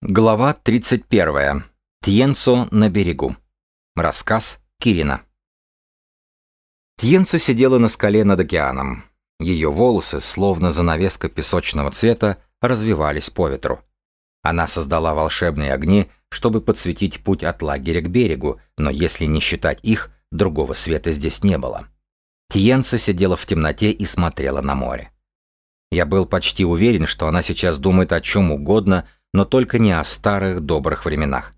Глава 31. Тьенцо на берегу. Рассказ Кирина. Тьенцо сидела на скале над океаном. Ее волосы, словно занавеска песочного цвета, развивались по ветру. Она создала волшебные огни, чтобы подсветить путь от лагеря к берегу, но если не считать их, другого света здесь не было. Тьенца сидела в темноте и смотрела на море. Я был почти уверен, что она сейчас думает о чем угодно, но только не о старых добрых временах.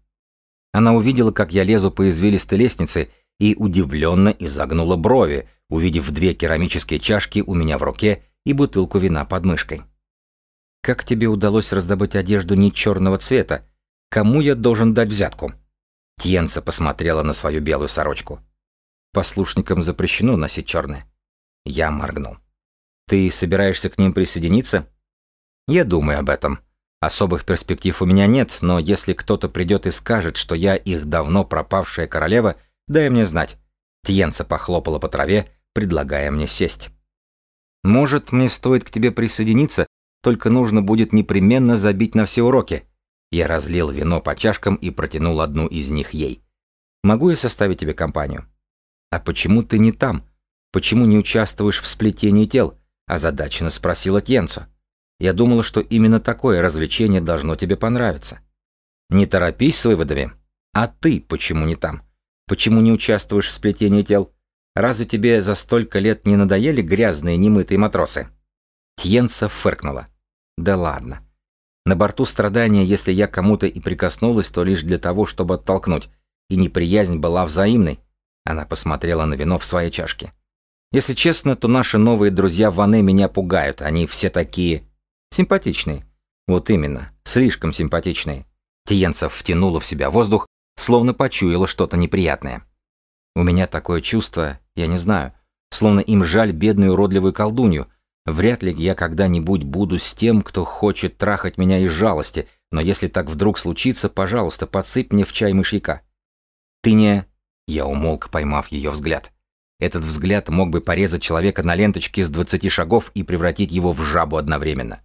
Она увидела, как я лезу по извилистой лестнице, и удивленно изогнула брови, увидев две керамические чашки у меня в руке и бутылку вина под мышкой. «Как тебе удалось раздобыть одежду не черного цвета? Кому я должен дать взятку?» Тьенца посмотрела на свою белую сорочку. «Послушникам запрещено носить черное». Я моргнул. «Ты собираешься к ним присоединиться?» «Я думаю об этом», Особых перспектив у меня нет, но если кто-то придет и скажет, что я их давно пропавшая королева, дай мне знать. Тьенца похлопала по траве, предлагая мне сесть. Может, мне стоит к тебе присоединиться, только нужно будет непременно забить на все уроки. Я разлил вино по чашкам и протянул одну из них ей. Могу я составить тебе компанию? А почему ты не там? Почему не участвуешь в сплетении тел? Озадаченно спросила Тьенцо. Я думала, что именно такое развлечение должно тебе понравиться. Не торопись с выводами. А ты почему не там? Почему не участвуешь в сплетении тел? Разве тебе за столько лет не надоели грязные немытые матросы? Тьенца фыркнула. Да ладно. На борту страдания, если я кому-то и прикоснулась, то лишь для того, чтобы оттолкнуть. И неприязнь была взаимной. Она посмотрела на вино в своей чашке. Если честно, то наши новые друзья Ване меня пугают. Они все такие Симпатичный. Вот именно, слишком симпатичный. Тиенцев втянула в себя воздух, словно почуяла что-то неприятное. У меня такое чувство, я не знаю, словно им жаль бедную уродливую колдунью. Вряд ли я когда-нибудь буду с тем, кто хочет трахать меня из жалости, но если так вдруг случится, пожалуйста, подсыпь мне в чай мышьяка. Ты не... Я умолк, поймав ее взгляд. Этот взгляд мог бы порезать человека на ленточке с двадцати шагов и превратить его в жабу одновременно.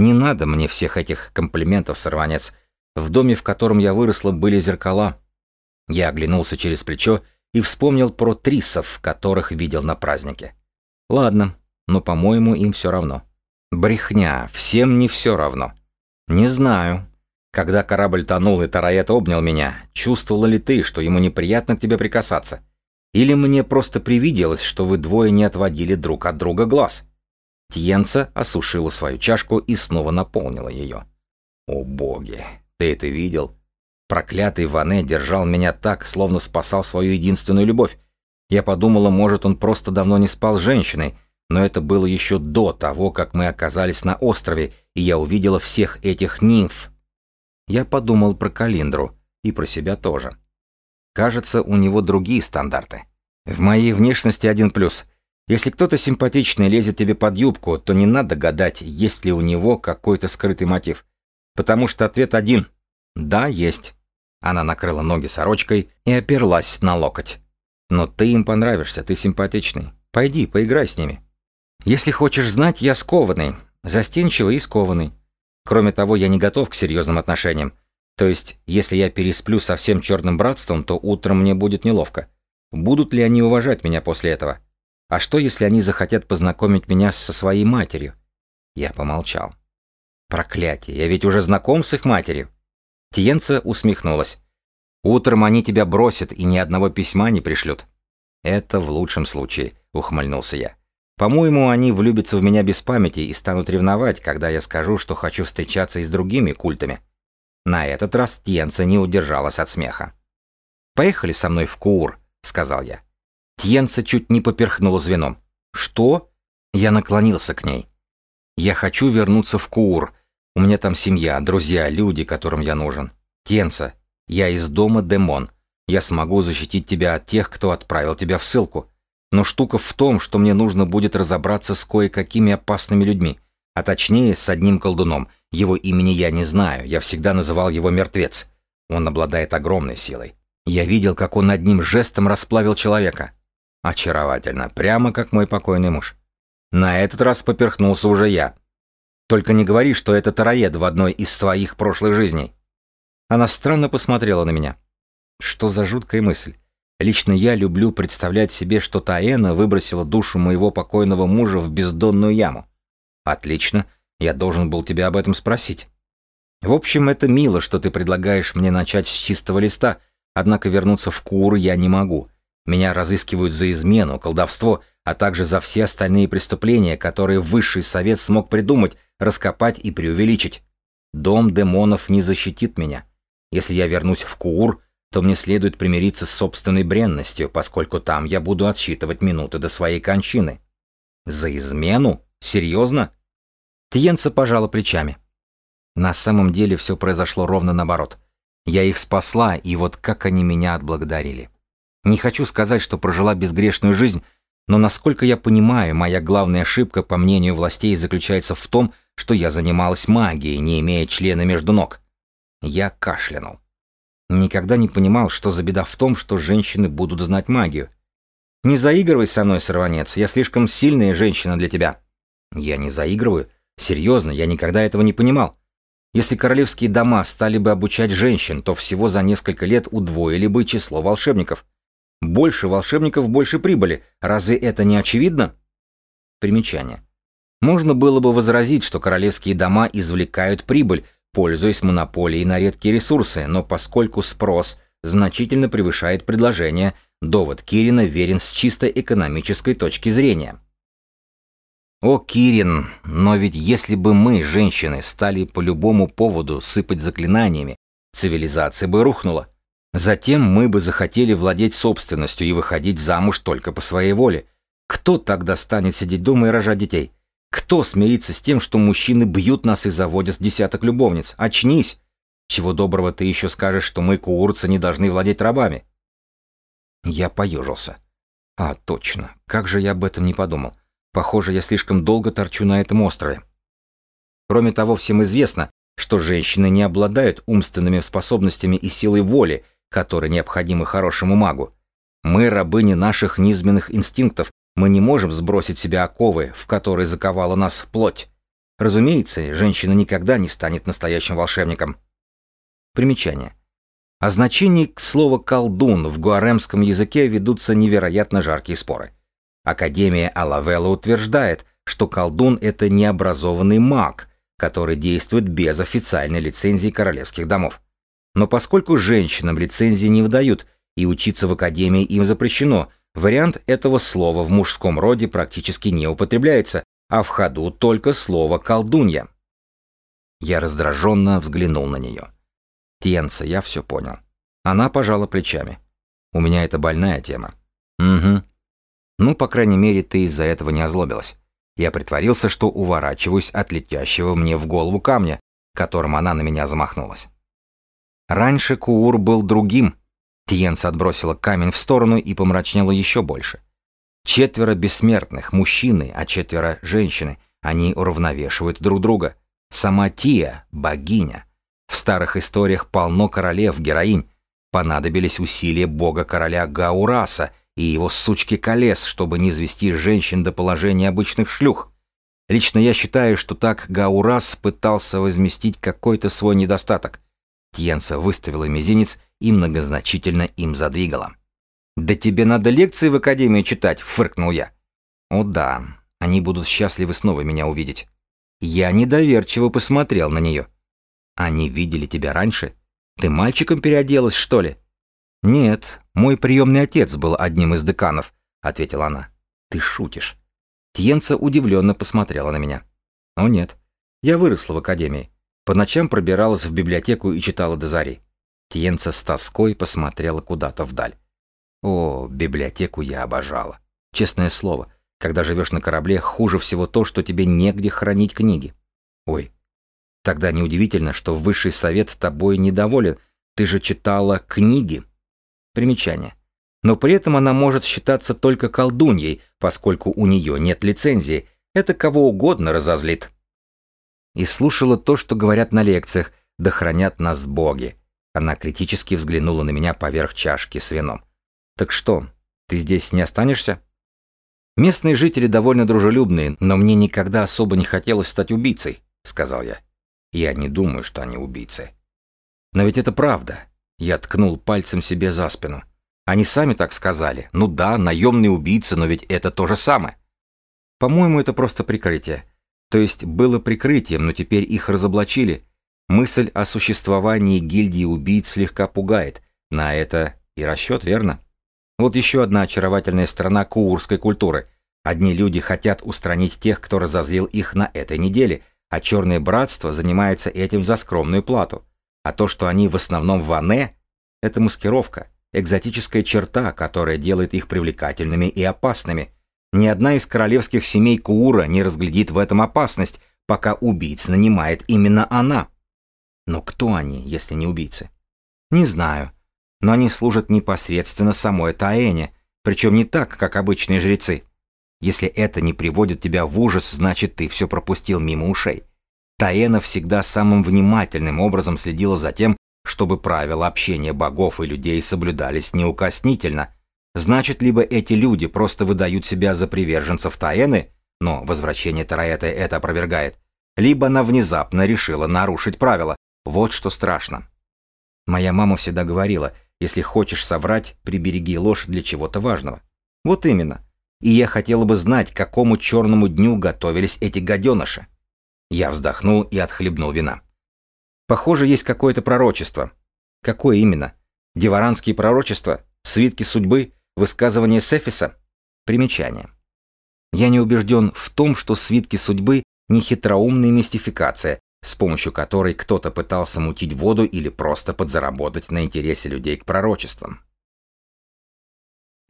Не надо мне всех этих комплиментов, сорванец. В доме, в котором я выросла, были зеркала. Я оглянулся через плечо и вспомнил про трисов, которых видел на празднике. Ладно, но, по-моему, им все равно. Брехня, всем не все равно. Не знаю. Когда корабль тонул и Тараэт обнял меня, чувствовала ли ты, что ему неприятно к тебе прикасаться? Или мне просто привиделось, что вы двое не отводили друг от друга глаз? Тьенца осушила свою чашку и снова наполнила ее. «О боги, ты это видел? Проклятый Ване держал меня так, словно спасал свою единственную любовь. Я подумала, может, он просто давно не спал с женщиной, но это было еще до того, как мы оказались на острове, и я увидела всех этих нимф. Я подумал про Калиндру и про себя тоже. Кажется, у него другие стандарты. В моей внешности один плюс. Если кто-то симпатичный лезет тебе под юбку, то не надо гадать, есть ли у него какой-то скрытый мотив. Потому что ответ один. Да, есть. Она накрыла ноги сорочкой и оперлась на локоть. Но ты им понравишься, ты симпатичный. Пойди, поиграй с ними. Если хочешь знать, я скованный. Застенчивый и скованный. Кроме того, я не готов к серьезным отношениям. То есть, если я пересплю со всем черным братством, то утром мне будет неловко. Будут ли они уважать меня после этого? А что, если они захотят познакомить меня со своей матерью? Я помолчал. Проклятие, я ведь уже знаком с их матерью. Тиенца усмехнулась. Утром они тебя бросят и ни одного письма не пришлют. Это в лучшем случае, ухмыльнулся я. По-моему, они влюбятся в меня без памяти и станут ревновать, когда я скажу, что хочу встречаться и с другими культами. На этот раз Тиенца не удержалась от смеха. «Поехали со мной в Куур», — сказал я. Тьенца чуть не поперхнула звеном. «Что?» Я наклонился к ней. «Я хочу вернуться в Куур. У меня там семья, друзья, люди, которым я нужен. Тьенца, я из дома Демон. Я смогу защитить тебя от тех, кто отправил тебя в ссылку. Но штука в том, что мне нужно будет разобраться с кое-какими опасными людьми. А точнее, с одним колдуном. Его имени я не знаю, я всегда называл его Мертвец. Он обладает огромной силой. Я видел, как он одним жестом расплавил человека. Очаровательно, прямо как мой покойный муж. На этот раз поперхнулся уже я. Только не говори, что это тароед в одной из своих прошлых жизней. Она странно посмотрела на меня. Что за жуткая мысль? Лично я люблю представлять себе, что Таэна выбросила душу моего покойного мужа в бездонную яму. Отлично, я должен был тебя об этом спросить. В общем, это мило, что ты предлагаешь мне начать с чистого листа, однако вернуться в Кур я не могу. Меня разыскивают за измену, колдовство, а также за все остальные преступления, которые высший совет смог придумать, раскопать и преувеличить. Дом демонов не защитит меня. Если я вернусь в Куур, то мне следует примириться с собственной бренностью, поскольку там я буду отсчитывать минуты до своей кончины. За измену? Серьезно? Тиенца пожала плечами. На самом деле все произошло ровно наоборот. Я их спасла, и вот как они меня отблагодарили. Не хочу сказать, что прожила безгрешную жизнь, но насколько я понимаю, моя главная ошибка, по мнению властей, заключается в том, что я занималась магией, не имея члена между ног. Я кашлянул. Никогда не понимал, что за беда в том, что женщины будут знать магию. Не заигрывай со мной, сорванец, я слишком сильная женщина для тебя. Я не заигрываю. Серьезно, я никогда этого не понимал. Если королевские дома стали бы обучать женщин, то всего за несколько лет удвоили бы число волшебников. Больше волшебников, больше прибыли. Разве это не очевидно? Примечание. Можно было бы возразить, что королевские дома извлекают прибыль, пользуясь монополией на редкие ресурсы, но поскольку спрос значительно превышает предложение, довод Кирина верен с чисто экономической точки зрения. О, Кирин, но ведь если бы мы, женщины, стали по любому поводу сыпать заклинаниями, цивилизация бы рухнула. Затем мы бы захотели владеть собственностью и выходить замуж только по своей воле. Кто тогда станет сидеть дома и рожать детей? Кто смирится с тем, что мужчины бьют нас и заводят десяток любовниц? Очнись! Чего доброго ты еще скажешь, что мы, куурцы, не должны владеть рабами? Я поежился. А, точно. Как же я об этом не подумал. Похоже, я слишком долго торчу на этом острове. Кроме того, всем известно, что женщины не обладают умственными способностями и силой воли, которые необходимы хорошему магу. Мы рабыни наших низменных инстинктов, мы не можем сбросить себя оковы, в которые заковала нас плоть. Разумеется, женщина никогда не станет настоящим волшебником. Примечание. О значении слова «колдун» в гуаремском языке ведутся невероятно жаркие споры. Академия Алавелла утверждает, что колдун — это необразованный маг, который действует без официальной лицензии королевских домов. Но поскольку женщинам лицензии не выдают, и учиться в академии им запрещено, вариант этого слова в мужском роде практически не употребляется, а в ходу только слово «колдунья». Я раздраженно взглянул на нее. Тенца, я все понял. Она пожала плечами. У меня это больная тема. Угу. Ну, по крайней мере, ты из-за этого не озлобилась. Я притворился, что уворачиваюсь от летящего мне в голову камня, которым она на меня замахнулась. Раньше Куур был другим. Тиенса отбросила камень в сторону и помрачнела еще больше. Четверо бессмертных, мужчины, а четверо женщины. Они уравновешивают друг друга. Сама Тия — богиня. В старых историях полно королев, героинь. Понадобились усилия бога-короля Гаураса и его сучки колес, чтобы не звести женщин до положения обычных шлюх. Лично я считаю, что так Гаурас пытался возместить какой-то свой недостаток. Тьенса выставила мизинец и многозначительно им задвигала. «Да тебе надо лекции в академии читать», — фыркнул я. «О да, они будут счастливы снова меня увидеть». Я недоверчиво посмотрел на нее. «Они видели тебя раньше? Ты мальчиком переоделась, что ли?» «Нет, мой приемный отец был одним из деканов», — ответила она. «Ты шутишь». Тьенца удивленно посмотрела на меня. «О нет, я выросла в академии. По ночам пробиралась в библиотеку и читала до зари. Тиенца с тоской посмотрела куда-то вдаль. О, библиотеку я обожала. Честное слово, когда живешь на корабле, хуже всего то, что тебе негде хранить книги. Ой, тогда неудивительно, что высший совет тобой недоволен. Ты же читала книги. Примечание. Но при этом она может считаться только колдуньей, поскольку у нее нет лицензии. Это кого угодно разозлит и слушала то, что говорят на лекциях, да хранят нас боги. Она критически взглянула на меня поверх чашки с вином. «Так что, ты здесь не останешься?» Местные жители довольно дружелюбные, но мне никогда особо не хотелось стать убийцей. — сказал я. «Я не думаю, что они убийцы». «Но ведь это правда». Я ткнул пальцем себе за спину. Они сами так сказали. Ну да, наемные убийцы, но ведь это то же самое. По-моему, это просто прикрытие. То есть было прикрытием, но теперь их разоблачили. Мысль о существовании гильдии убийц слегка пугает. На это и расчет, верно? Вот еще одна очаровательная сторона куурской культуры. Одни люди хотят устранить тех, кто разозлил их на этой неделе, а черное братство занимается этим за скромную плату. А то, что они в основном ване, это маскировка, экзотическая черта, которая делает их привлекательными и опасными. Ни одна из королевских семей Куура не разглядит в этом опасность, пока убийц нанимает именно она. Но кто они, если не убийцы? Не знаю. Но они служат непосредственно самой Таэне, причем не так, как обычные жрецы. Если это не приводит тебя в ужас, значит ты все пропустил мимо ушей. Таэна всегда самым внимательным образом следила за тем, чтобы правила общения богов и людей соблюдались неукоснительно. Значит, либо эти люди просто выдают себя за приверженцев Таэны, но возвращение Тараэта это опровергает, либо она внезапно решила нарушить правила. Вот что страшно. Моя мама всегда говорила, если хочешь соврать, прибереги ложь для чего-то важного. Вот именно. И я хотела бы знать, к какому черному дню готовились эти гаденыши. Я вздохнул и отхлебнул вина. Похоже, есть какое-то пророчество. Какое именно? Деваранские пророчества? Свитки судьбы? Высказывание Сефиса? Примечание. Я не убежден в том, что свитки судьбы не хитроумная мистификация, с помощью которой кто-то пытался мутить воду или просто подзаработать на интересе людей к пророчествам.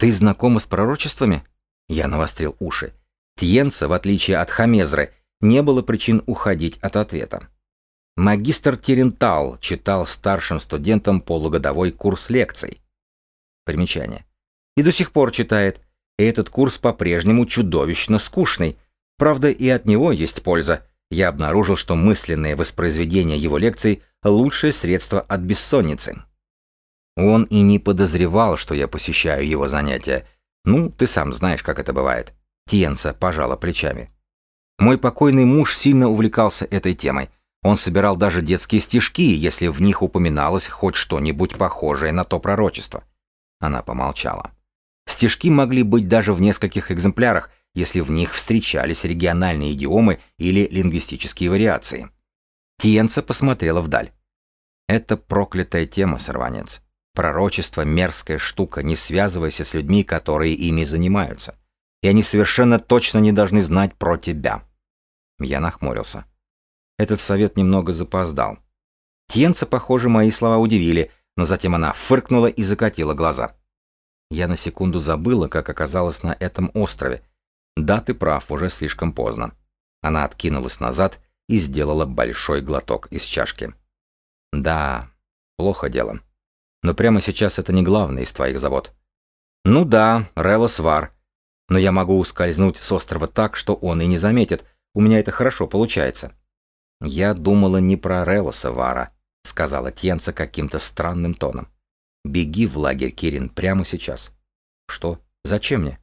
«Ты знакома с пророчествами?» Я навострил уши. Тьенца, в отличие от Хамезры, не было причин уходить от ответа. Магистр Терентал читал старшим студентам полугодовой курс лекций. Примечание. И до сих пор читает. И этот курс по-прежнему чудовищно скучный. Правда, и от него есть польза. Я обнаружил, что мысленное воспроизведение его лекций – лучшее средство от бессонницы. Он и не подозревал, что я посещаю его занятия. Ну, ты сам знаешь, как это бывает. Тиенса пожала плечами. Мой покойный муж сильно увлекался этой темой – он собирал даже детские стишки, если в них упоминалось хоть что-нибудь похожее на то пророчество. Она помолчала. Стишки могли быть даже в нескольких экземплярах, если в них встречались региональные идиомы или лингвистические вариации. Тиенца посмотрела вдаль. Это проклятая тема, сорванец. Пророчество — мерзкая штука, не связывайся с людьми, которые ими занимаются. И они совершенно точно не должны знать про тебя. Я нахмурился. Этот совет немного запоздал. Тьенца, похоже, мои слова удивили, но затем она фыркнула и закатила глаза. Я на секунду забыла, как оказалась на этом острове. Да, ты прав, уже слишком поздно. Она откинулась назад и сделала большой глоток из чашки. Да, плохо дело. Но прямо сейчас это не главное из твоих забот. Ну да, Релос Вар. Но я могу ускользнуть с острова так, что он и не заметит. У меня это хорошо получается. «Я думала не про Релоса, Вара», — сказала Тьенца каким-то странным тоном. «Беги в лагерь, Кирин, прямо сейчас». «Что? Зачем мне?»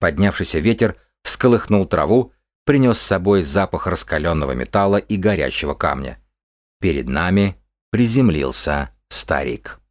Поднявшийся ветер всколыхнул траву, принес с собой запах раскаленного металла и горящего камня. Перед нами приземлился старик.